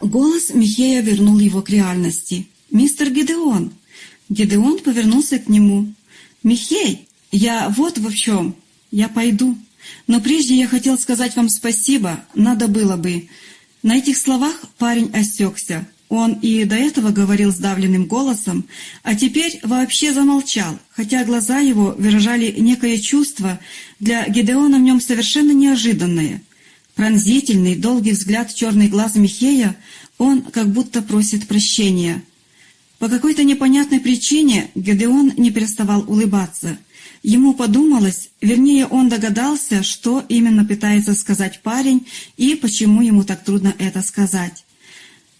Голос Михея вернул его к реальности. «Мистер Гидеон!» Гидеон повернулся к нему. «Михей, я вот в чем. Я пойду. Но прежде я хотел сказать вам спасибо, надо было бы». На этих словах парень осекся. Он и до этого говорил сдавленным голосом, а теперь вообще замолчал, хотя глаза его выражали некое чувство, для Гидеона в нем совершенно неожиданное. Пронзительный, долгий взгляд черный глаз Михея, он как будто просит прощения. По какой-то непонятной причине Гедеон не переставал улыбаться. Ему подумалось, вернее, он догадался, что именно пытается сказать парень и почему ему так трудно это сказать.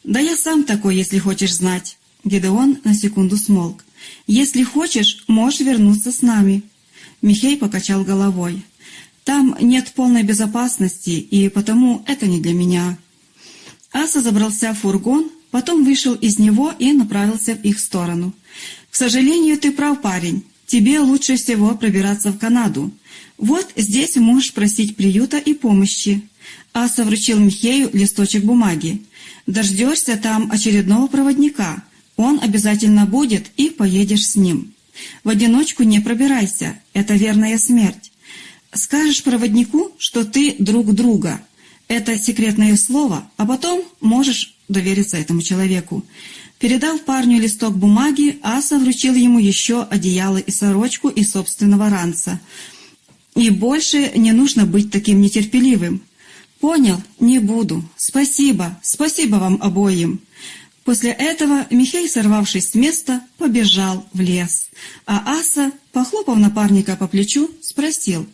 «Да я сам такой, если хочешь знать». Гедеон на секунду смолк. «Если хочешь, можешь вернуться с нами». Михей покачал головой. «Там нет полной безопасности, и потому это не для меня». Аса забрался в фургон, потом вышел из него и направился в их сторону. «К сожалению, ты прав, парень. Тебе лучше всего пробираться в Канаду. Вот здесь можешь просить приюта и помощи». Аса вручил Михею листочек бумаги. Дождешься там очередного проводника. Он обязательно будет, и поедешь с ним. В одиночку не пробирайся, это верная смерть. Скажешь проводнику, что ты друг друга. Это секретное слово, а потом можешь довериться этому человеку. Передав парню листок бумаги, Аса вручил ему еще одеяло и сорочку из собственного ранца. И больше не нужно быть таким нетерпеливым. «Понял, не буду. Спасибо, спасибо вам обоим». После этого Михей, сорвавшись с места, побежал в лес, а Аса, похлопав напарника по плечу, спросил,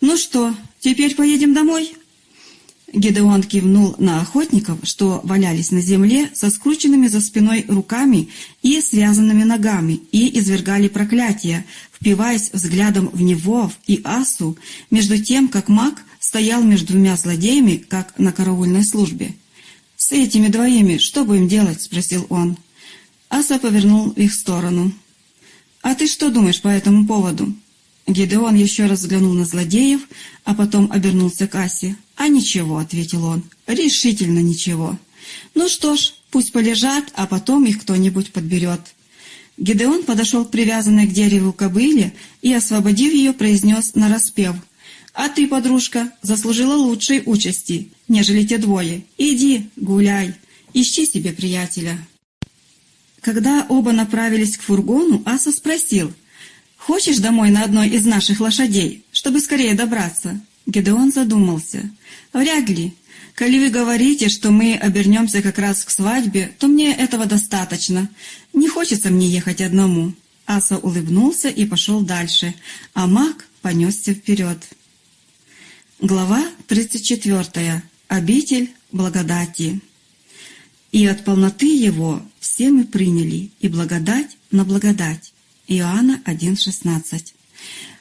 «Ну что, теперь поедем домой?» Гедеон кивнул на охотников, что валялись на земле со скрученными за спиной руками и связанными ногами, и извергали проклятия, впиваясь взглядом в него и Асу, между тем, как маг стоял между двумя злодеями, как на караульной службе. «С этими двоими что будем делать?» — спросил он. Аса повернул их в сторону. «А ты что думаешь по этому поводу?» Гидеон еще раз взглянул на злодеев, а потом обернулся к Асе. «А ничего», — ответил он, — «решительно ничего». «Ну что ж, пусть полежат, а потом их кто-нибудь подберет». Гидеон подошел к привязанной к дереву кобыле и, освободив ее, произнес нараспев. «А ты, подружка, заслужила лучшей участи, нежели те двое. Иди, гуляй, ищи себе приятеля». Когда оба направились к фургону, Аса спросил, «Хочешь домой на одной из наших лошадей, чтобы скорее добраться?» Гедеон задумался. «Вряд ли. Коли вы говорите, что мы обернемся как раз к свадьбе, то мне этого достаточно. Не хочется мне ехать одному». Аса улыбнулся и пошел дальше, а маг понесся вперед. Глава 34. Обитель благодати. «И от полноты его все мы приняли, и благодать на благодать». Иоанна 1,16.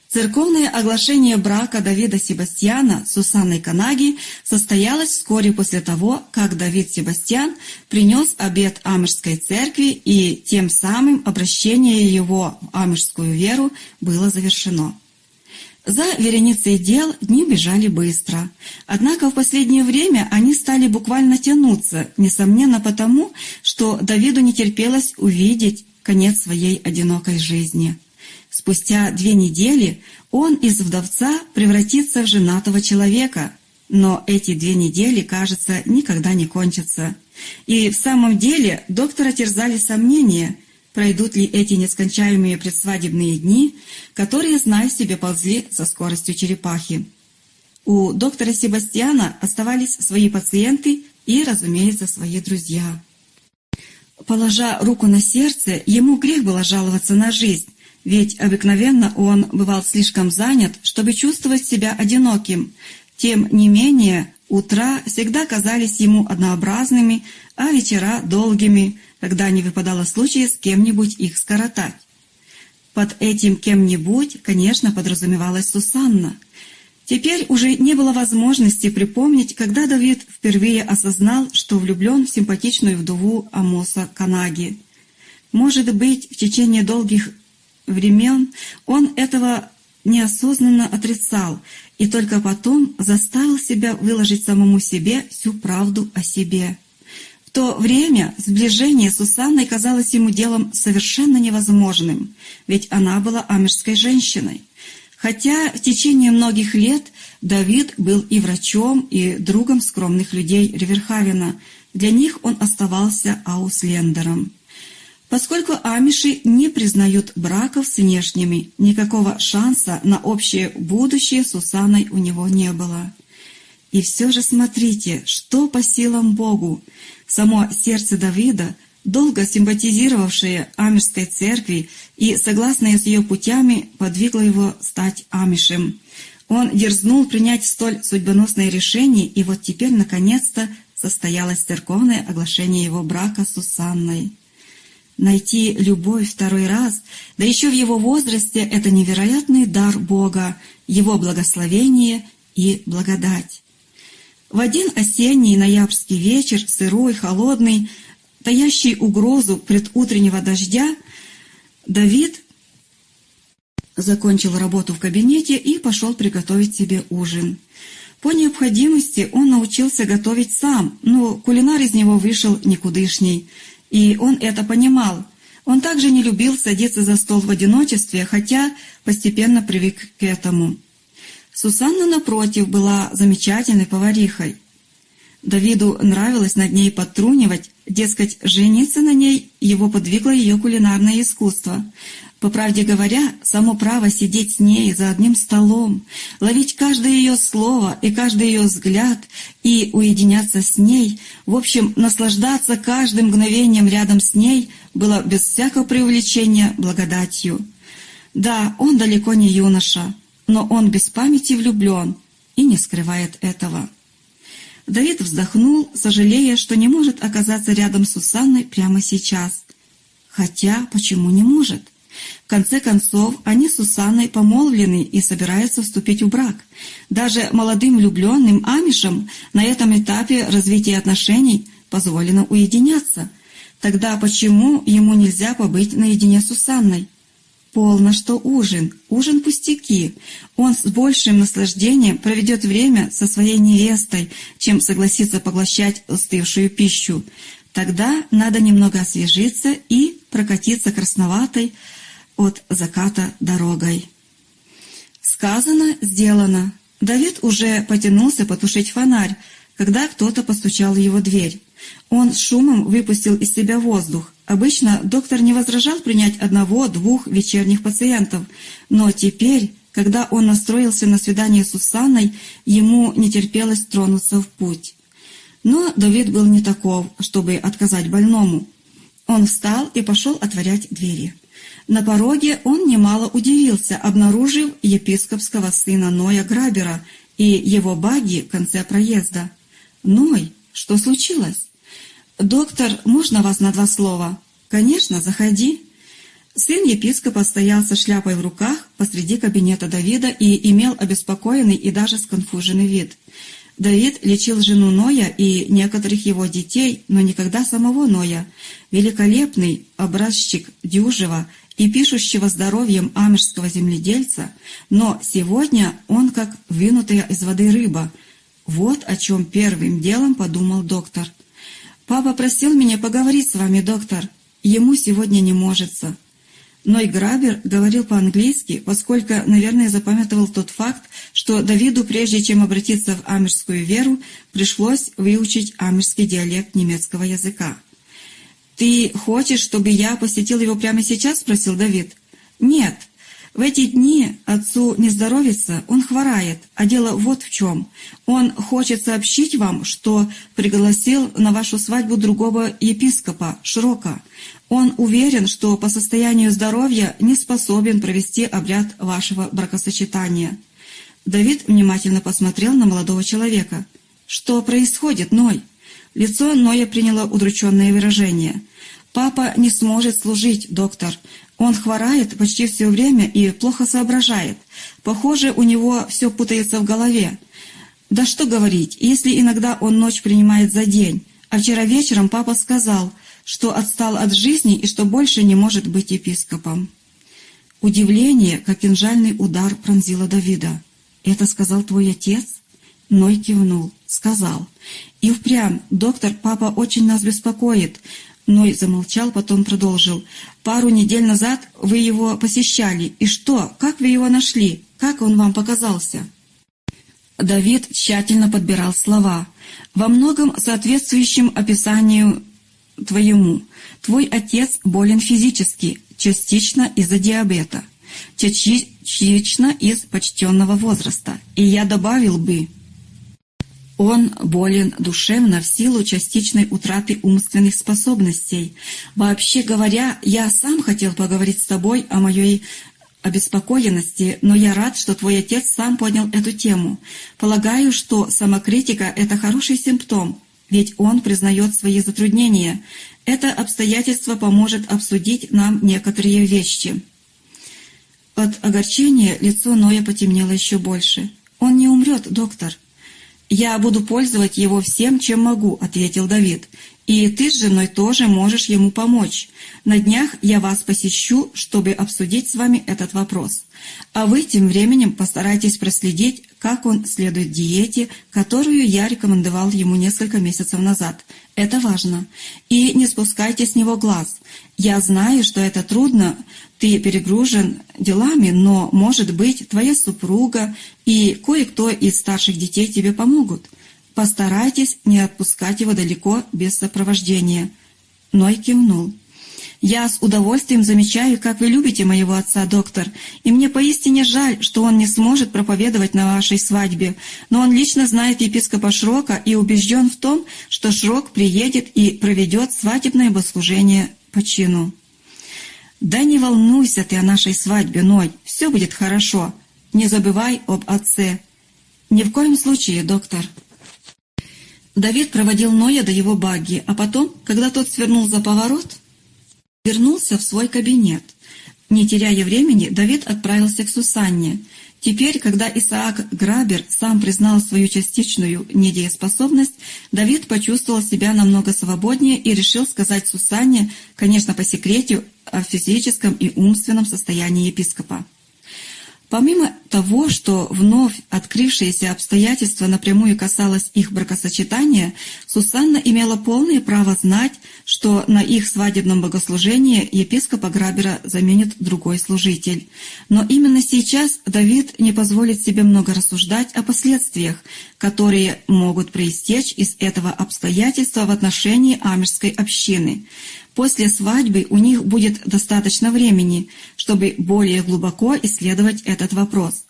Церковное оглашение брака Давида Себастьяна с Сусанной Канаги состоялось вскоре после того, как Давид Себастьян принес обет Амежской церкви и тем самым обращение его в амежскую веру было завершено. За вереницей дел дни бежали быстро. Однако в последнее время они стали буквально тянуться, несомненно потому, что Давиду не терпелось увидеть конец своей одинокой жизни. Спустя две недели он из вдовца превратится в женатого человека, но эти две недели, кажется, никогда не кончатся. И в самом деле доктора терзали сомнения, пройдут ли эти нескончаемые предсвадебные дни, которые, зная себе, ползли со скоростью черепахи. У доктора Себастьяна оставались свои пациенты и, разумеется, свои друзья. Положа руку на сердце, ему грех было жаловаться на жизнь, ведь обыкновенно он бывал слишком занят, чтобы чувствовать себя одиноким. Тем не менее, утра всегда казались ему однообразными, а вечера — долгими, когда не выпадало случая с кем-нибудь их скоротать. Под этим кем-нибудь, конечно, подразумевалась Сусанна. Теперь уже не было возможности припомнить, когда Давид впервые осознал, что влюблен в симпатичную вдову Амоса Канаги. Может быть, в течение долгих времен он этого неосознанно отрицал и только потом заставил себя выложить самому себе всю правду о себе. В то время сближение с Сусанной казалось ему делом совершенно невозможным, ведь она была амежской женщиной. Хотя в течение многих лет Давид был и врачом, и другом скромных людей Риверхавена, для них он оставался ауслендером. Поскольку амиши не признают браков с внешними, никакого шанса на общее будущее с Сусаной у него не было. И все же смотрите, что по силам Богу. Само сердце Давида, долго симпатизировавшее Амишской церкви и согласное с ее путями, подвигло его стать Амишем. Он дерзнул принять столь судьбоносное решение, и вот теперь, наконец-то, состоялось церковное оглашение его брака с Сусанной. Найти любовь второй раз, да еще в его возрасте, это невероятный дар Бога, его благословение и благодать. В один осенний ноябрьский вечер, сырой, холодный, таящий угрозу предутреннего дождя, Давид закончил работу в кабинете и пошел приготовить себе ужин. По необходимости он научился готовить сам, но кулинар из него вышел никудышний, и он это понимал. Он также не любил садиться за стол в одиночестве, хотя постепенно привык к этому. Сусанна, напротив, была замечательной поварихой. Давиду нравилось над ней подтрунивать, дескать, жениться на ней его подвигло ее кулинарное искусство. По правде говоря, само право сидеть с ней за одним столом, ловить каждое ее слово и каждый ее взгляд и уединяться с ней, в общем, наслаждаться каждым мгновением рядом с ней, было без всякого преувеличения благодатью. Да, он далеко не юноша, но он без памяти влюблен и не скрывает этого. Давид вздохнул, сожалея, что не может оказаться рядом с Сусанной прямо сейчас. Хотя, почему не может? В конце концов, они с Сусанной помолвлены и собираются вступить в брак. Даже молодым влюбленным амишам на этом этапе развития отношений позволено уединяться. Тогда почему ему нельзя побыть наедине с Сусанной? Полно, что ужин, ужин пустяки. Он с большим наслаждением проведет время со своей невестой, чем согласится поглощать остывшую пищу. Тогда надо немного освежиться и прокатиться красноватой, от заката дорогой. Сказано, сделано. Давид уже потянулся потушить фонарь, когда кто-то постучал в его дверь. Он с шумом выпустил из себя воздух. Обычно доктор не возражал принять одного-двух вечерних пациентов, но теперь, когда он настроился на свидание с Сусанной, ему не терпелось тронуться в путь. Но Давид был не таков, чтобы отказать больному. Он встал и пошел отворять двери. На пороге он немало удивился, обнаружив епископского сына Ноя Грабера и его баги в конце проезда. «Ной, что случилось?» «Доктор, можно вас на два слова?» «Конечно, заходи». Сын епископа стоял со шляпой в руках посреди кабинета Давида и имел обеспокоенный и даже сконфуженный вид. Давид лечил жену Ноя и некоторых его детей, но никогда самого Ноя. Великолепный образчик дюжего и пишущего здоровьем амежского земледельца, но сегодня он как вынутая из воды рыба. Вот о чем первым делом подумал доктор. «Папа просил меня поговорить с вами, доктор. Ему сегодня не можется». Ной Грабер говорил по-английски, поскольку, наверное, запамятовал тот факт, что Давиду, прежде чем обратиться в амежскую веру, пришлось выучить амежский диалект немецкого языка. «Ты хочешь, чтобы я посетил его прямо сейчас?» — спросил Давид. «Нет. В эти дни отцу не здоровится, он хворает, а дело вот в чем. Он хочет сообщить вам, что пригласил на вашу свадьбу другого епископа, Шрока. Он уверен, что по состоянию здоровья не способен провести обряд вашего бракосочетания». Давид внимательно посмотрел на молодого человека. «Что происходит, Ной?» Лицо Ноя приняло удрученное выражение. «Папа не сможет служить, доктор. Он хворает почти все время и плохо соображает. Похоже, у него все путается в голове. Да что говорить, если иногда он ночь принимает за день. А вчера вечером папа сказал, что отстал от жизни и что больше не может быть епископом». Удивление, как кинжальный удар, пронзило Давида. «Это сказал твой отец?» Ной кивнул. сказал. «И впрямь, доктор, папа очень нас беспокоит». Ной замолчал, потом продолжил. «Пару недель назад вы его посещали. И что, как вы его нашли? Как он вам показался?» Давид тщательно подбирал слова, во многом соответствующим описанию твоему. Твой отец болен физически, частично из-за диабета, частично из почтенного возраста. И я добавил бы, он болен душевно в силу частичной утраты умственных способностей. Вообще говоря, я сам хотел поговорить с тобой о моей обеспокоенности, но я рад, что твой отец сам понял эту тему. Полагаю, что самокритика — это хороший симптом, ведь он признает свои затруднения. Это обстоятельство поможет обсудить нам некоторые вещи. От огорчения лицо Ноя потемнело еще больше. «Он не умрет, доктор». «Я буду пользовать его всем, чем могу», — ответил Давид. «И ты с женой тоже можешь ему помочь. На днях я вас посещу, чтобы обсудить с вами этот вопрос. А вы тем временем постарайтесь проследить, как он следует диете, которую я рекомендовал ему несколько месяцев назад. Это важно. И не спускайте с него глаз. Я знаю, что это трудно, ты перегружен делами, но, может быть, твоя супруга и кое-кто из старших детей тебе помогут. Постарайтесь не отпускать его далеко без сопровождения». Ной кивнул. Я с удовольствием замечаю, как вы любите моего отца, доктор, и мне поистине жаль, что он не сможет проповедовать на вашей свадьбе, но он лично знает епископа Шрока и убежден в том, что Шрок приедет и проведет свадебное богослужение по чину. Да не волнуйся ты о нашей свадьбе, Ной, все будет хорошо. Не забывай об отце. Ни в коем случае, доктор. Давид проводил Ноя до его багги, а потом, когда тот свернул за поворот, вернулся в свой кабинет. Не теряя времени, Давид отправился к Сусанне. Теперь, когда Исаак Грабер сам признал свою частичную недееспособность, Давид почувствовал себя намного свободнее и решил сказать Сусанне, конечно, по секрету, о физическом и умственном состоянии епископа. Помимо того, что вновь открывшееся обстоятельство напрямую касалось их бракосочетания, Сусанна имела полное право знать, что на их свадебном богослужении епископа Грабера заменит другой служитель. Но именно сейчас Давид не позволит себе много рассуждать о последствиях, которые могут проистечь из этого обстоятельства в отношении амежской общины – После свадьбы у них будет достаточно времени, чтобы более глубоко исследовать этот вопрос.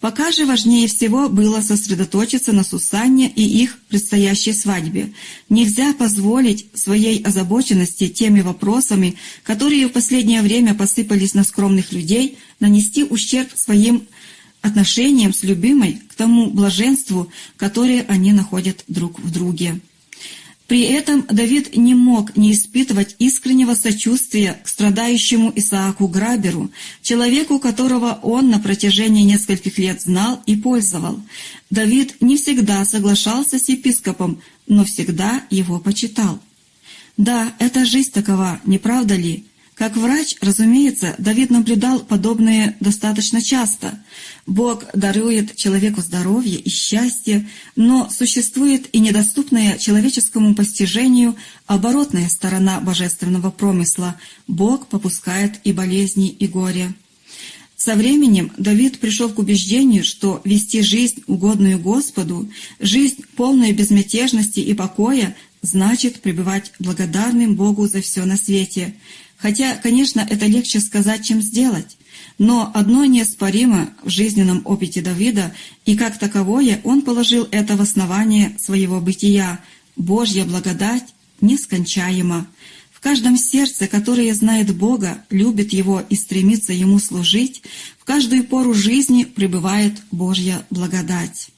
Пока же важнее всего было сосредоточиться на Сусанне и их предстоящей свадьбе. Нельзя позволить своей озабоченности теми вопросами, которые в последнее время посыпались на скромных людей, нанести ущерб своим отношениям с любимой к тому блаженству, которое они находят друг в друге. При этом Давид не мог не испытывать искреннего сочувствия к страдающему Исааку Граберу, человеку, которого он на протяжении нескольких лет знал и пользовал. Давид не всегда соглашался с епископом, но всегда его почитал. Да, эта жизнь такова, не правда ли? Как врач, разумеется, Давид наблюдал подобное достаточно часто. Бог дарует человеку здоровье и счастье, но существует и недоступная человеческому постижению оборотная сторона божественного промысла. Бог попускает и болезни, и горе. Со временем Давид пришел к убеждению, что вести жизнь, угодную Господу, жизнь полную безмятежности и покоя, значит пребывать благодарным Богу за все на свете – Хотя, конечно, это легче сказать, чем сделать. Но одно неоспоримо в жизненном опыте Давида, и как таковое он положил это в основание своего бытия. Божья благодать нескончаема. В каждом сердце, которое знает Бога, любит Его и стремится Ему служить, в каждую пору жизни пребывает Божья благодать.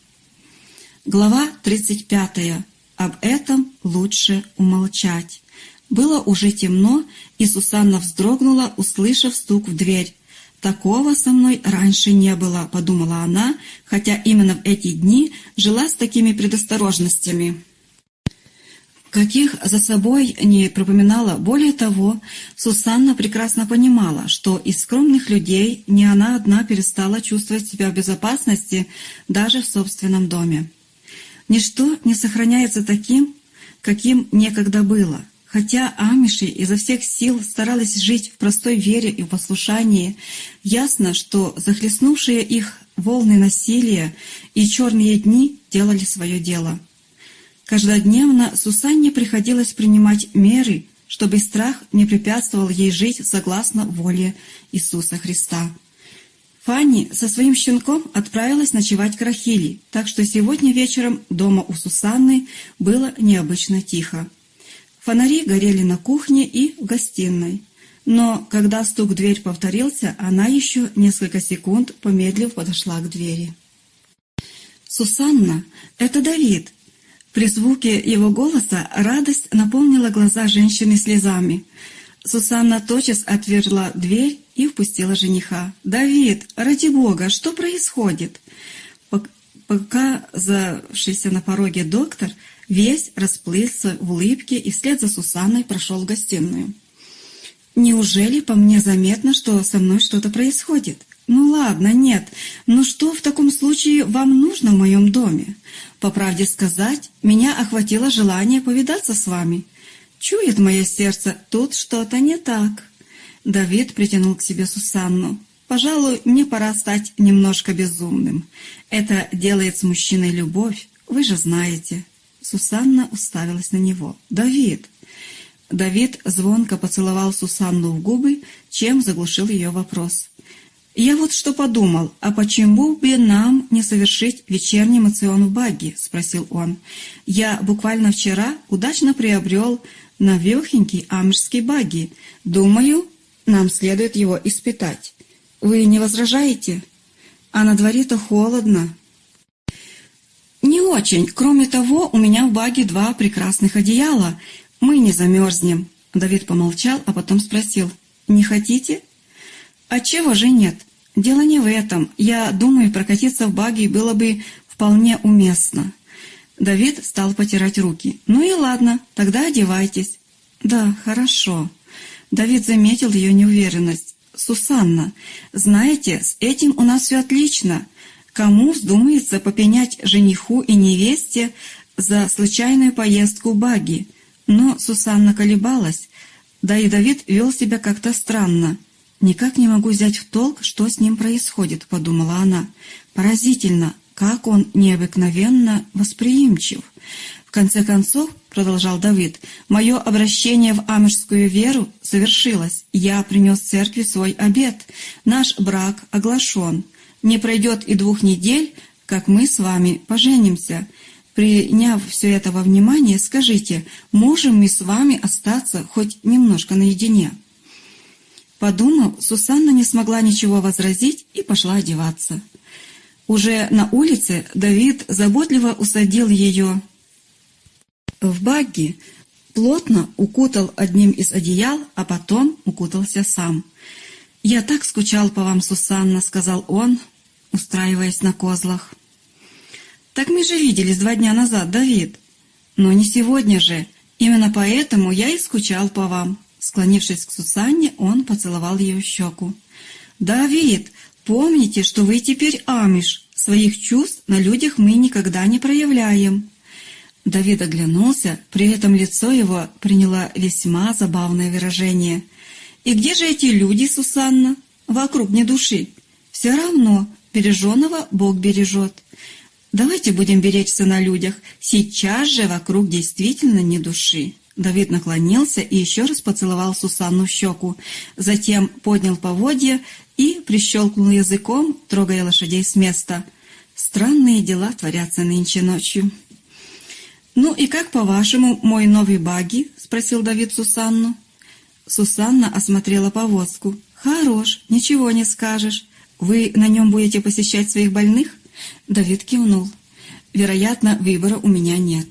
Глава 35. Об этом лучше умолчать. Было уже темно, и Сусанна вздрогнула, услышав стук в дверь. «Такого со мной раньше не было», — подумала она, хотя именно в эти дни жила с такими предосторожностями каких за собой не пропоминала. Более того, Сусанна прекрасно понимала, что из скромных людей не она одна перестала чувствовать себя в безопасности даже в собственном доме. Ничто не сохраняется таким, каким некогда было. Хотя амиши изо всех сил старались жить в простой вере и послушании, ясно, что захлестнувшие их волны насилия и черные дни делали свое дело. Каждодневно Сусанне приходилось принимать меры, чтобы страх не препятствовал ей жить согласно воле Иисуса Христа. Фанни со своим щенком отправилась ночевать к Рахили, так что сегодня вечером дома у Сусанны было необычно тихо. Фонари горели на кухне и в гостиной. Но когда стук в дверь повторился, она еще несколько секунд помедлив подошла к двери. «Сусанна, это Давид!» При звуке его голоса радость наполнила глаза женщины слезами. Сусанна тотчас отверла дверь и впустила жениха. «Давид, ради бога, что происходит?» Показавшийся на пороге доктор весь расплылся в улыбке и вслед за Сусанной прошел в гостиную. «Неужели по мне заметно, что со мной что-то происходит?» «Ну ладно, нет. Но что в таком случае вам нужно в моем доме? По правде сказать, меня охватило желание повидаться с вами. Чует мое сердце, тут что-то не так». Давид притянул к себе Сусанну. «Пожалуй, мне пора стать немножко безумным. Это делает с мужчиной любовь, вы же знаете». Сусанна уставилась на него. «Давид!» Давид звонко поцеловал Сусанну в губы, чем заглушил ее вопрос. «Я вот что подумал, а почему бы нам не совершить вечерний мацион в багги?» — спросил он. «Я буквально вчера удачно приобрел новехенький амежский багги. Думаю, нам следует его испытать. Вы не возражаете? А на дворе-то холодно». «Не очень. Кроме того, у меня в баге два прекрасных одеяла. Мы не замерзнем». Давид помолчал, а потом спросил. «Не хотите?» «А чего же нет? Дело не в этом. Я думаю, прокатиться в баге было бы вполне уместно». Давид стал потирать руки. «Ну и ладно, тогда одевайтесь». «Да, хорошо». Давид заметил ее неуверенность. «Сусанна, знаете, с этим у нас все отлично. Кому вздумается попенять жениху и невесте за случайную поездку баги? Но Сусанна колебалась, да и Давид вел себя как-то странно. «Никак не могу взять в толк, что с ним происходит», — подумала она. «Поразительно, как он необыкновенно восприимчив». «В конце концов», — продолжал Давид, — «мое обращение в амежскую веру совершилось. Я принес церкви свой обет. Наш брак оглашен. Не пройдет и двух недель, как мы с вами поженимся. Приняв все это во внимание, скажите, можем мы с вами остаться хоть немножко наедине?» Подумав, Сусанна не смогла ничего возразить и пошла одеваться. Уже на улице Давид заботливо усадил ее в багги, плотно укутал одним из одеял, а потом укутался сам. «Я так скучал по вам, Сусанна», — сказал он, устраиваясь на козлах. «Так мы же виделись два дня назад, Давид. Но не сегодня же. Именно поэтому я и скучал по вам». Склонившись к Сусанне, он поцеловал ее щеку. «Давид, помните, что вы теперь амиш. Своих чувств на людях мы никогда не проявляем». Давид оглянулся, при этом лицо его приняло весьма забавное выражение. «И где же эти люди, Сусанна? Вокруг не души. Все равно, береженого Бог бережет. Давайте будем беречься на людях. Сейчас же вокруг действительно не души». Давид наклонился и еще раз поцеловал Сусанну в щеку, затем поднял поводья и прищелкнул языком, трогая лошадей с места. Странные дела творятся нынче ночью. «Ну и как, по-вашему, мой новый багги?» — спросил Давид Сусанну. Сусанна осмотрела повозку. «Хорош, ничего не скажешь. Вы на нем будете посещать своих больных?» Давид кивнул. «Вероятно, выбора у меня нет».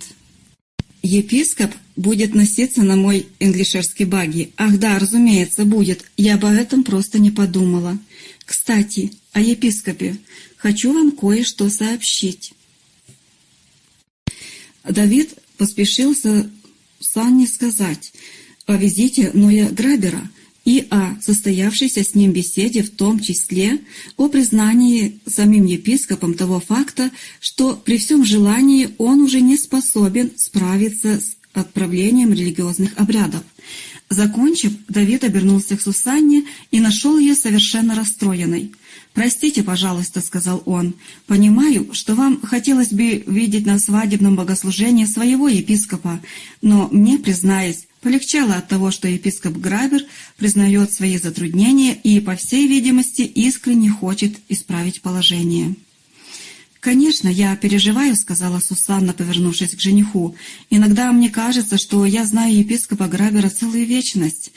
Епископ будет носиться на мой инглишерский багги. Ах да, разумеется, будет. Я об этом просто не подумала. Кстати, о епископе. Хочу вам кое-что сообщить. Давид поспешился Санне сказать о визите Ноя Грабера. И о состоявшейся с ним беседе, в том числе о признании самим епископом того факта, что при всем желании он уже не способен справиться с отправлением религиозных обрядов. Закончив, Давид обернулся к Сусанне и нашел ее совершенно расстроенной. «Простите, пожалуйста», — сказал он, — «понимаю, что вам хотелось бы видеть на свадебном богослужении своего епископа, но мне, признаюсь, полегчало от того, что епископ Грабер признает свои затруднения и, по всей видимости, искренне хочет исправить положение». «Конечно, я переживаю», — сказала Сусанна, повернувшись к жениху. «Иногда мне кажется, что я знаю епископа Грабера целую вечность.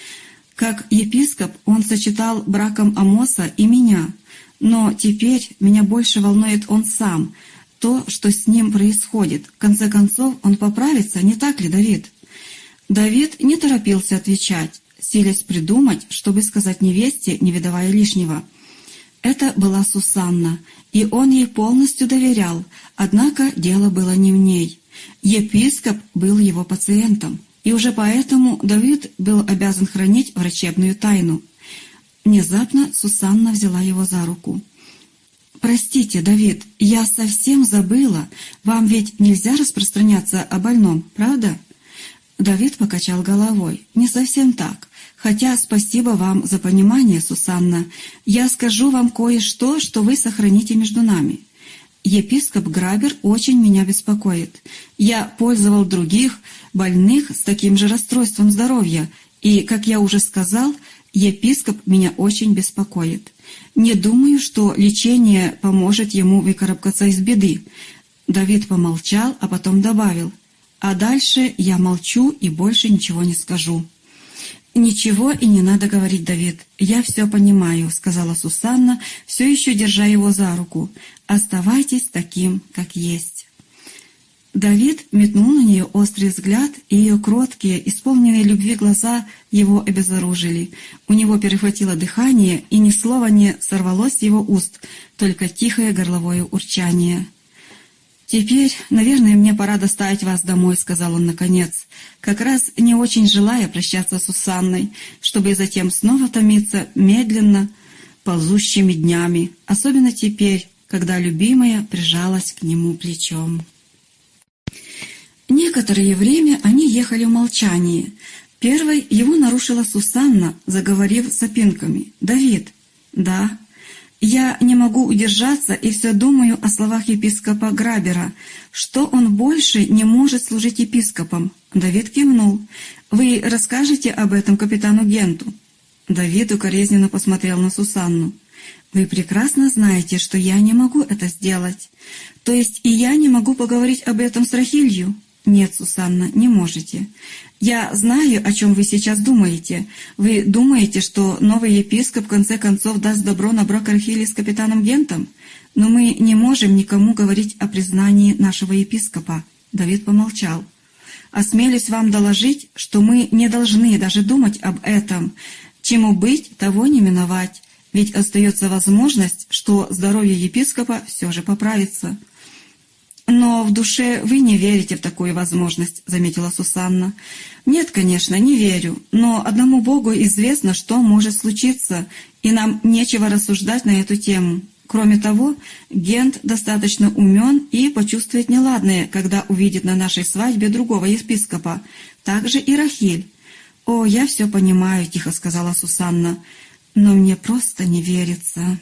Как епископ он сочетал браком Амоса и меня. Но теперь меня больше волнует он сам, то, что с ним происходит. В конце концов, он поправится, не так ли, Давид?» Давид не торопился отвечать, силясь придумать, чтобы сказать невесте, не видавая лишнего — это была Сусанна, и он ей полностью доверял, однако дело было не в ней. Епископ был его пациентом, и уже поэтому Давид был обязан хранить врачебную тайну. Внезапно Сусанна взяла его за руку. «Простите, Давид, я совсем забыла. Вам ведь нельзя распространяться о больном, правда?» Давид покачал головой. «Не совсем так. Хотя спасибо вам за понимание, Сусанна. Я скажу вам кое-что, что вы сохраните между нами. Епископ Грабер очень меня беспокоит. Я пользовал других больных с таким же расстройством здоровья, и, как я уже сказал, епископ меня очень беспокоит. Не думаю, что лечение поможет ему выкарабкаться из беды. Давид помолчал, а потом добавил, «А дальше я молчу и больше ничего не скажу». «Ничего и не надо говорить, Давид. Я все понимаю», — сказала Сусанна, все еще держа его за руку. «Оставайтесь таким, как есть». Давид метнул на нее острый взгляд, и ее кроткие, исполненные любви глаза его обезоружили. У него перехватило дыхание, и ни слова не сорвалось с его уст, только тихое горловое урчание. «Теперь, наверное, мне пора доставить вас домой», — сказал он наконец, как раз не очень желая прощаться с Усанной, чтобы затем снова томиться медленно ползущими днями, особенно теперь, когда любимая прижалась к нему плечом. Некоторое время они ехали в молчании. Первой его нарушила Сусанна, заговорив с опинками. «Давид». «Да». Я не могу удержаться и все думаю о словах епископа Грабера, что он больше не может служить епископом. Давид кивнул. «Вы расскажете об этом капитану Генту?» Давид укоризненно посмотрел на Сусанну. «Вы прекрасно знаете, что я не могу это сделать. То есть и я не могу поговорить об этом с Рахилью?» «Нет, Сусанна, не можете. Я знаю, о чем вы сейчас думаете. Вы думаете, что новый епископ в конце концов даст добро на брак Архили с капитаном Гентом? Но мы не можем никому говорить о признании нашего епископа». Давид помолчал. «Осмелюсь вам доложить, что мы не должны даже думать об этом. Чему быть, того не миновать. Ведь остается возможность, что здоровье епископа все же поправится». «Но в душе вы не верите в такую возможность», — заметила Сусанна. «Нет, конечно, не верю, но одному Богу известно, что может случиться, и нам нечего рассуждать на эту тему. Кроме того, Гент достаточно умен и почувствует неладное, когда увидит на нашей свадьбе другого епископа. Также и Рахиль». «О, я все понимаю», — тихо сказала Сусанна, — «но мне просто не верится».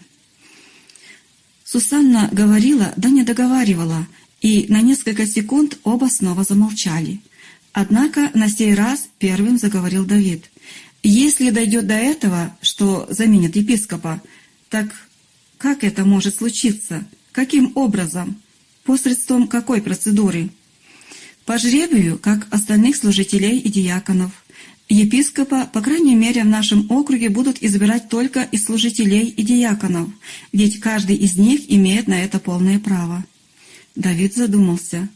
Сусанна говорила, да не договаривала, и на несколько секунд оба снова замолчали. Однако на сей раз первым заговорил Давид. «Если дойдет до этого, что заменит епископа, так как это может случиться? Каким образом? Посредством какой процедуры?» «По жребию, как остальных служителей и диаконов. Епископа, по крайней мере, в нашем округе будут избирать только из служителей и диаконов, ведь каждый из них имеет на это полное право». Давид задумался.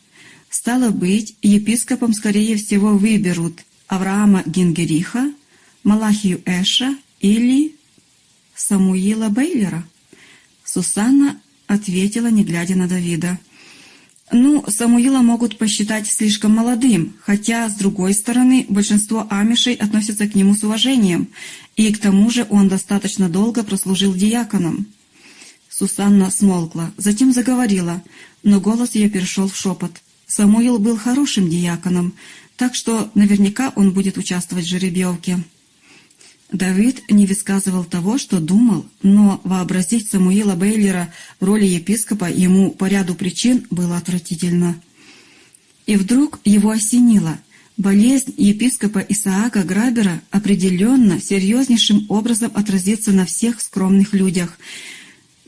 Стало быть, епископом, скорее всего, выберут Авраама Гингериха, Малахию Эша или Самуила Бейлера. Сусанна ответила, не глядя на Давида. Ну, Самуила могут посчитать слишком молодым, хотя, с другой стороны, большинство амишей относятся к нему с уважением, и к тому же он достаточно долго прослужил диаконом. Сусанна смолкла, затем заговорила, но голос ее перешел в шепот. Самуил был хорошим диаконом, так что наверняка он будет участвовать в жеребьевке. Давид не высказывал того, что думал, но вообразить Самуила Бейлера в роли епископа ему по ряду причин было отвратительно. И вдруг его осенило. Болезнь епископа Исаака Грабера определенно серьезнейшим образом отразится на всех скромных людях,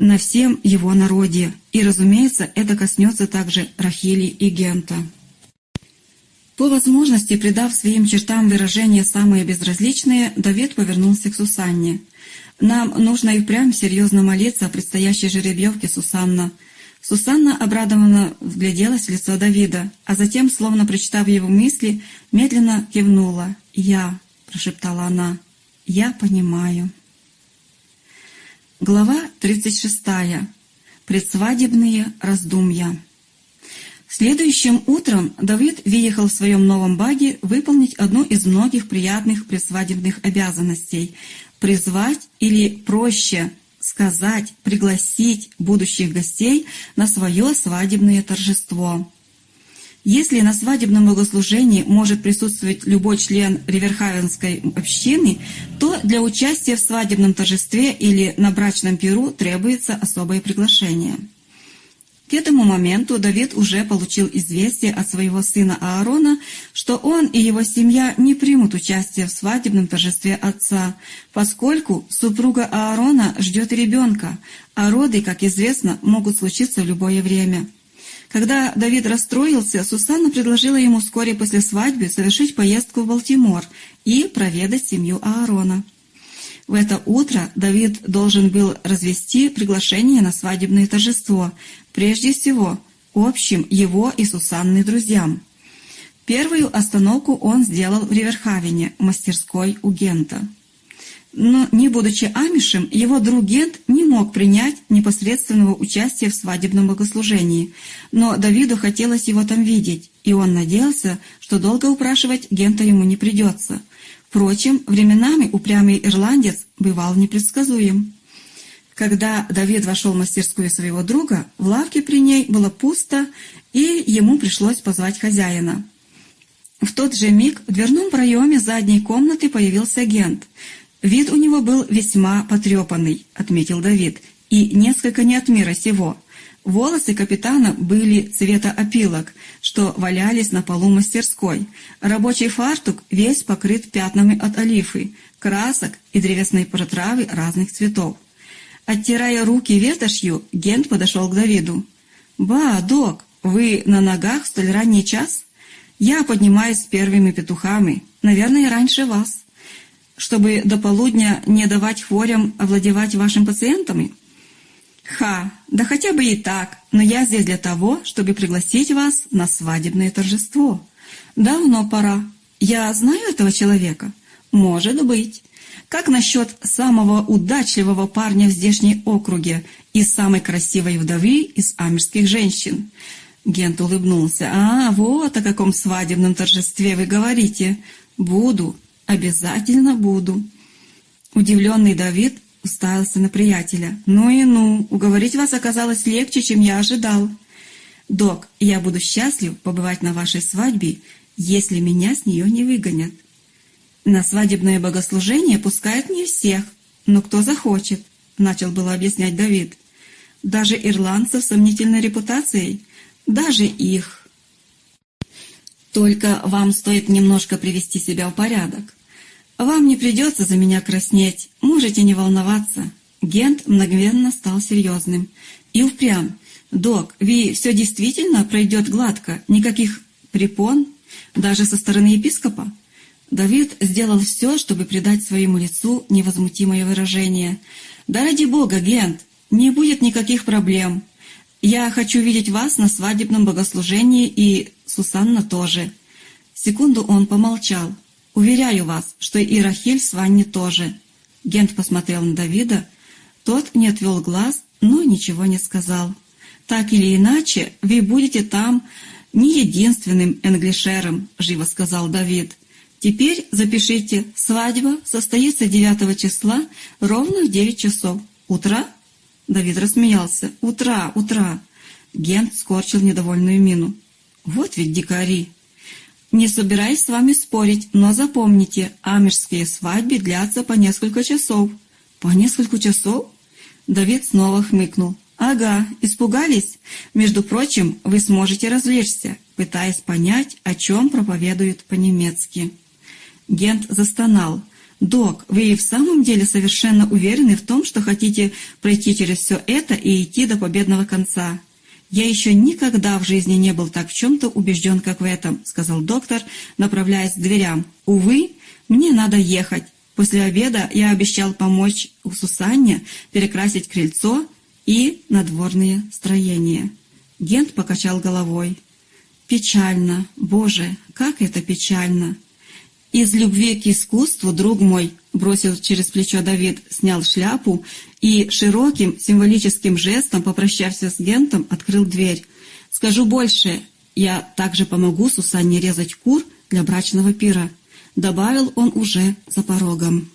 на всем его народе, и, разумеется, это коснется также Рахили и Гента. По возможности, придав своим чертам выражение самые безразличные, Давид повернулся к Сусанне. «Нам нужно и впрямь серьезно молиться о предстоящей жеребьевке, Сусанна». Сусанна обрадованно вгляделась в лицо Давида, а затем, словно прочитав его мысли, медленно кивнула. «Я», — прошептала она, — «я понимаю». Глава 36. Предсвадебные раздумья. Следующим утром Давид выехал в своем новом баге выполнить одну из многих приятных предсвадебных обязанностей – призвать или проще сказать, пригласить будущих гостей на свое свадебное торжество. Если на свадебном богослужении может присутствовать любой член Риверхавенской общины, то для участия в свадебном торжестве или на брачном пиру требуется особое приглашение. К этому моменту Давид уже получил известие от своего сына Аарона, что он и его семья не примут участие в свадебном торжестве отца, поскольку супруга Аарона ждет ребенка, а роды, как известно, могут случиться в любое время. Когда Давид расстроился, Сусанна предложила ему вскоре после свадьбы совершить поездку в Балтимор и проведать семью Аарона. В это утро Давид должен был развести приглашение на свадебное торжество, прежде всего общим его и Сусанны друзьям. Первую остановку он сделал в Риверхавене, мастерской у Гента. Но, не будучи амишем, его друг Гент не мог принять непосредственного участия в свадебном богослужении, но Давиду хотелось его там видеть, и он надеялся, что долго упрашивать Гента ему не придется – Впрочем, временами упрямый ирландец бывал непредсказуем. Когда Давид вошел в мастерскую своего друга, в лавке при ней было пусто, и ему пришлось позвать хозяина. В тот же миг в дверном проеме задней комнаты появился агент. «Вид у него был весьма потрепанный», — отметил Давид, — «и несколько не от мира сего». Волосы капитана были цвета опилок, что валялись на полу мастерской. Рабочий фартук весь покрыт пятнами от олифы, красок и древесной протравы разных цветов. Оттирая руки ветошью, Гент подошел к Давиду. «Ба, док, вы на ногах в столь ранний час? Я поднимаюсь с первыми петухами, наверное, раньше вас, чтобы до полудня не давать хворям овладевать вашим пациентами». «Ха, да хотя бы и так, но я здесь для того, чтобы пригласить вас на свадебное торжество. Давно пора. Я знаю этого человека? Может быть. Как насчет самого удачливого парня в здешней округе и самой красивой вдовы из амирских женщин?» Гент улыбнулся. «А, вот о каком свадебном торжестве вы говорите. Буду, обязательно буду». Удивленный Давид уставился на приятеля. «Ну и ну, уговорить вас оказалось легче, чем я ожидал. Док, я буду счастлив побывать на вашей свадьбе, если меня с нее не выгонят. На свадебное богослужение пускают не всех, но кто захочет», — начал было объяснять Давид. «Даже ирландцев с сомнительной репутацией, даже их». «Только вам стоит немножко привести себя в порядок. «Вам не придется за меня краснеть, можете не волноваться». Гент мгновенно стал серьезным. «И впрямь, док, ви все действительно пройдет гладко, никаких препон, даже со стороны епископа?» Давид сделал все, чтобы придать своему лицу невозмутимое выражение. «Да ради бога, Гент, не будет никаких проблем. Я хочу видеть вас на свадебном богослужении и Сусанна тоже». Секунду он помолчал, Уверяю вас, что и Рахиль с Ванни тоже. Гент посмотрел на Давида. Тот не отвел глаз, но ничего не сказал. Так или иначе, вы будете там не единственным англишером, живо сказал Давид. Теперь запишите, свадьба состоится 9 числа ровно в 9 часов. Утра? Давид рассмеялся. Утра, утра. Гент скорчил недовольную мину. Вот ведь дикари. Не собираюсь с вами спорить, но запомните, амежские свадьбы длятся по несколько часов. По несколько часов? Давид снова хмыкнул. «Ага, испугались? Между прочим, вы сможете развлечься, пытаясь понять, о чем проповедуют по-немецки». Гент застонал. «Док, вы и в самом деле совершенно уверены в том, что хотите пройти через все это и идти до победного конца?» «Я еще никогда в жизни не был так в чем-то убежден, как в этом», — сказал доктор, направляясь к дверям. «Увы, мне надо ехать. После обеда я обещал помочь у Сусанне перекрасить крыльцо и надворные строения. Гент покачал головой. «Печально, Боже, как это печально!» «Из любви к искусству, друг мой», — бросил через плечо Давид, снял шляпу и широким символическим жестом, попрощавшись с Гентом, открыл дверь. «Скажу больше, я также помогу Сусанне резать кур для брачного пира», — добавил он уже за порогом.